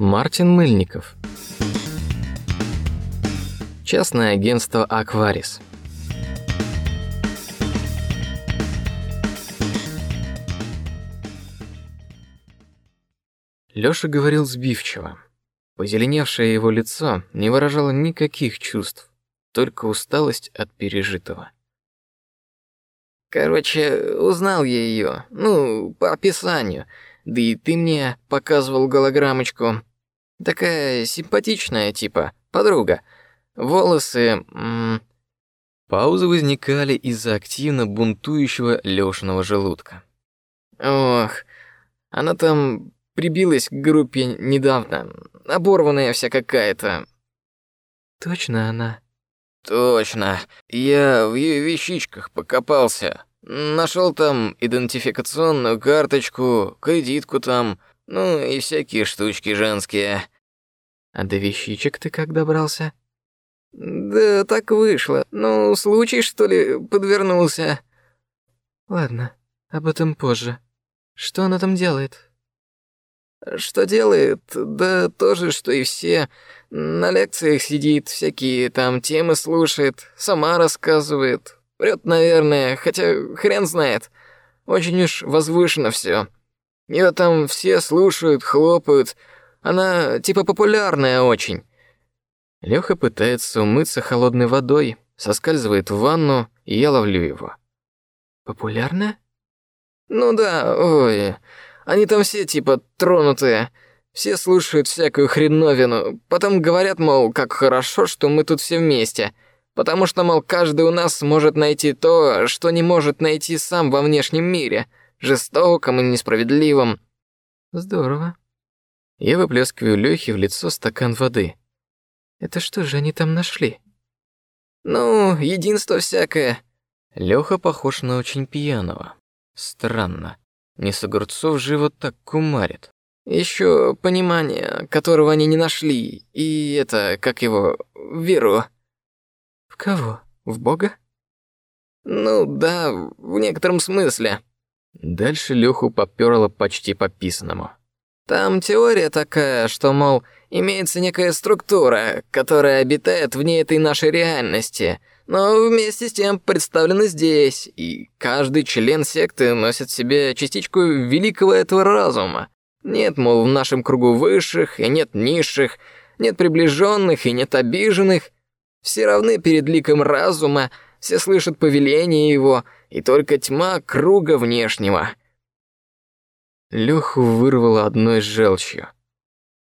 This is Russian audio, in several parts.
Мартин Мыльников. Частное агентство Акварис. Лёша говорил сбивчиво. Позеленевшее его лицо не выражало никаких чувств, только усталость от пережитого. Короче, узнал я ее, ну, по описанию. Да и ты мне показывал голограммочку. Такая симпатичная, типа, подруга. Волосы... Паузы возникали из-за активно бунтующего Лёшиного желудка. Ох, она там прибилась к группе недавно. Оборванная вся какая-то. Точно она. Точно. Я в ее вещичках покопался. Нашел там идентификационную карточку, кредитку там, ну и всякие штучки женские. А до вещичек ты как добрался? Да так вышло. Ну, случай, что ли, подвернулся. Ладно, об этом позже. Что она там делает? Что делает? Да то же, что и все. На лекциях сидит, всякие там темы слушает, сама рассказывает. Врет, наверное, хотя хрен знает. Очень уж возвышенно все. Ее там все слушают, хлопают. Она типа популярная очень. Леха пытается умыться холодной водой, соскальзывает в ванну, и я ловлю его. Популярная? Ну да, ой. Они там все типа тронутые. Все слушают всякую хреновину, потом говорят, мол, как хорошо, что мы тут все вместе. Потому что, мол, каждый у нас может найти то, что не может найти сам во внешнем мире, жестоком и несправедливом. Здорово. Я выплескиваю Лёхе в лицо стакан воды. Это что же они там нашли? Ну, единство всякое. Лёха похож на очень пьяного. Странно. Не с огурцов же вот так кумарит. Еще понимание, которого они не нашли, и это, как его, веру. В кого? В Бога? Ну да, в некотором смысле. Дальше Леху попёрло почти по писанному. Там теория такая, что, мол, имеется некая структура, которая обитает вне этой нашей реальности, но вместе с тем представлена здесь, и каждый член секты носит в себе частичку великого этого разума. Нет, мол, в нашем кругу высших и нет низших, нет приближенных и нет обиженных. Все равны перед ликом разума, все слышат повеление его, и только тьма круга внешнего. Леху вырвало одной желчью.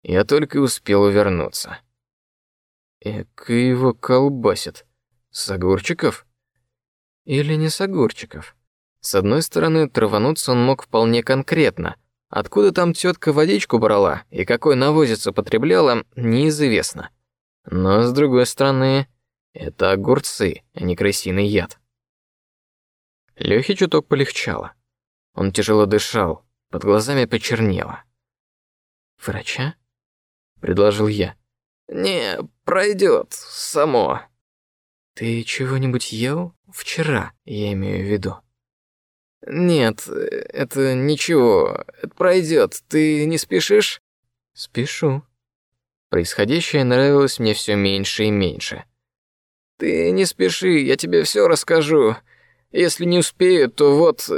Я только успел увернуться. Эка его колбасит. С огурчиков? Или не с огурчиков? С одной стороны, травануться он мог вполне конкретно. Откуда там тетка водичку брала и какой навозица потребляла, неизвестно. Но с другой стороны, это огурцы, а не крысиный яд. Лёхе чуток полегчало. Он тяжело дышал, под глазами почернело. Врача? предложил я. Не, пройдет само. Ты чего-нибудь ел вчера? Я имею в виду. Нет, это ничего, это пройдет. Ты не спешишь? Спешу. Происходящее нравилось мне все меньше и меньше. Ты не спеши, я тебе все расскажу. Если не успею, то вот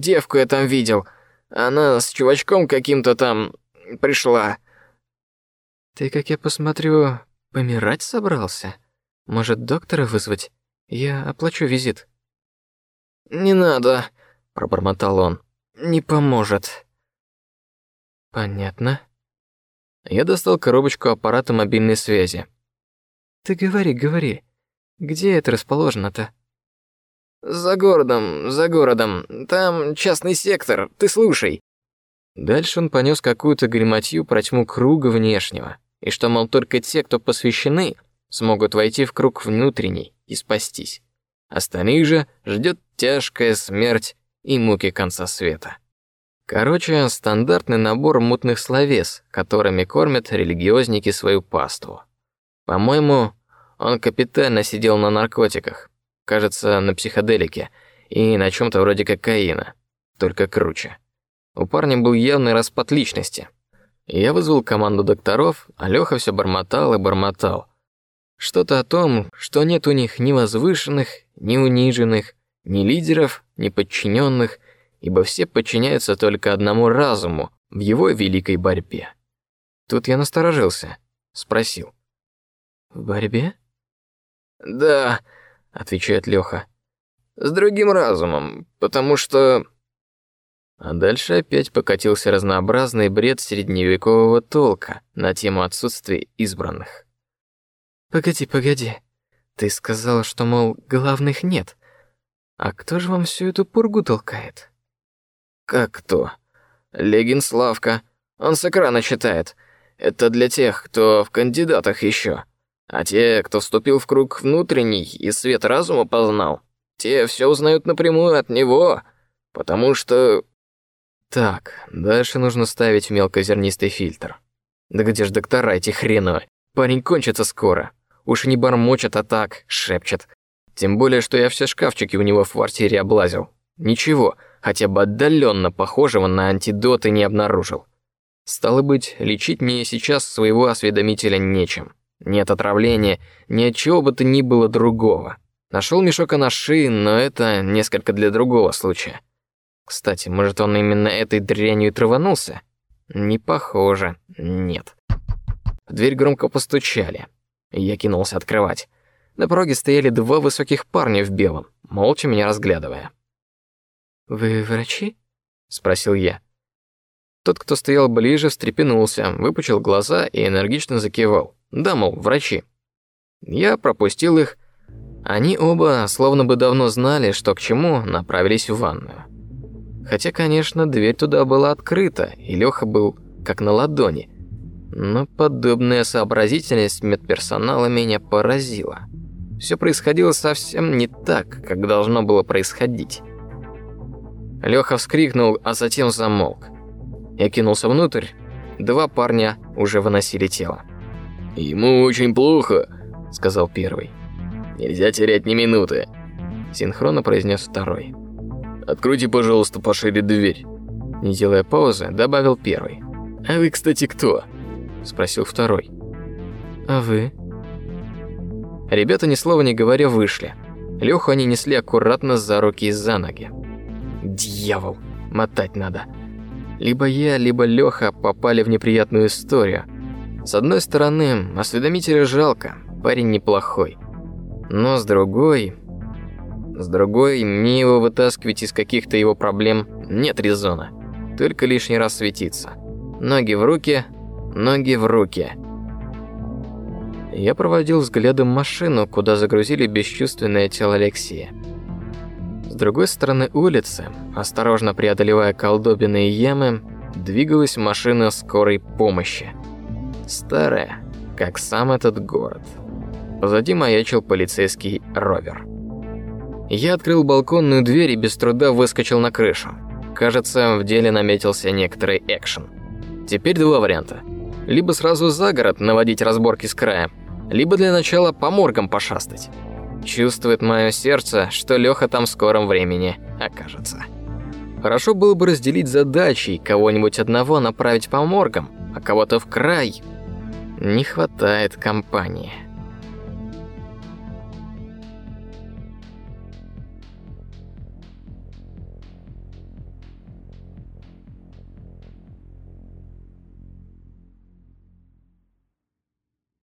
девку я там видел. Она с чувачком каким-то там пришла. Ты, как я посмотрю, помирать собрался? Может, доктора вызвать? Я оплачу визит. Не надо, пробормотал он. Не поможет. Понятно. Я достал коробочку аппарата мобильной связи. Ты говори, говори. Где это расположено-то? За городом, за городом. Там частный сектор. Ты слушай. Дальше он понес какую-то грематью про тьму круга внешнего, и что мол только те, кто посвящены, смогут войти в круг внутренний и спастись. Остальных же ждет тяжкая смерть и муки конца света. Короче, стандартный набор мутных словес, которыми кормят религиозники свою паству. По-моему, он капитально сидел на наркотиках, кажется, на психоделике и на чем-то вроде кокаина, только круче. У парня был явный распад личности. Я вызвал команду докторов, а Леха все бормотал и бормотал. Что-то о том, что нет у них ни возвышенных, ни униженных, ни лидеров, ни подчиненных, ибо все подчиняются только одному разуму в его великой борьбе. Тут я насторожился, спросил: "В борьбе?" "Да", отвечает Леха. "С другим разумом, потому что а дальше опять покатился разнообразный бред средневекового толка на тему отсутствия избранных. Погоди, погоди. Ты сказал, что мол главных нет. А кто же вам всю эту пургу толкает? Как кто? Легин Славка. Он с экрана читает. Это для тех, кто в кандидатах еще. А те, кто вступил в круг внутренний и свет разума познал, те все узнают напрямую от него, потому что так, дальше нужно ставить мелкозернистый фильтр. Да где ж доктора эти хреновые? Парень кончится скоро. Уж не бормочет, а так шепчет. Тем более, что я все шкафчики у него в квартире облазил. Ничего, хотя бы отдаленно похожего на антидоты не обнаружил. Стало быть, лечить мне сейчас своего осведомителя нечем. Нет отравления, ни от чего бы то ни было другого. Нашел мешок анаши, но это несколько для другого случая. Кстати, может, он именно этой дрянью траванулся? Не похоже. Нет. В дверь громко постучали. Я кинулся открывать. На пороге стояли два высоких парня в белом, молча меня разглядывая. Вы врачи? спросил я. Тот, кто стоял ближе, встрепенулся, выпучил глаза и энергично закивал. Да, мол, врачи. Я пропустил их. Они оба, словно бы давно знали, что к чему, направились в ванную. Хотя, конечно, дверь туда была открыта, и Леха был как на ладони. Но подобная сообразительность медперсонала меня поразила. Все происходило совсем не так, как должно было происходить. Леха вскрикнул, а затем замолк. Я кинулся внутрь. Два парня уже выносили тело. Ему очень плохо, сказал первый. Нельзя терять ни минуты, синхронно произнес второй. Откройте, пожалуйста, пошире дверь. Не делая паузы, добавил первый. А вы, кстати, кто? спросил второй. А вы? Ребята ни слова не говоря вышли. Леху они несли аккуратно за руки и за ноги. Дьявол, мотать надо. Либо я, либо Леха попали в неприятную историю. С одной стороны, осведомителя жалко, парень неплохой. Но с другой, с другой, мне его вытаскивать из каких-то его проблем нет резона. Только лишний раз светиться. Ноги в руки, ноги в руки. Я проводил взглядом машину, куда загрузили бесчувственное тело Алексея. С другой стороны улицы, осторожно преодолевая колдобины и ямы, двигалась машина скорой помощи. Старая, как сам этот город. Позади маячил полицейский ровер. Я открыл балконную дверь и без труда выскочил на крышу. Кажется, в деле наметился некоторый экшен. Теперь два варианта. Либо сразу за город наводить разборки с краем, либо для начала по моргам пошастать. Чувствует мое сердце, что Леха там в скором времени окажется. Хорошо было бы разделить задачи и кого-нибудь одного направить по моргам, а кого-то в край. Не хватает компании.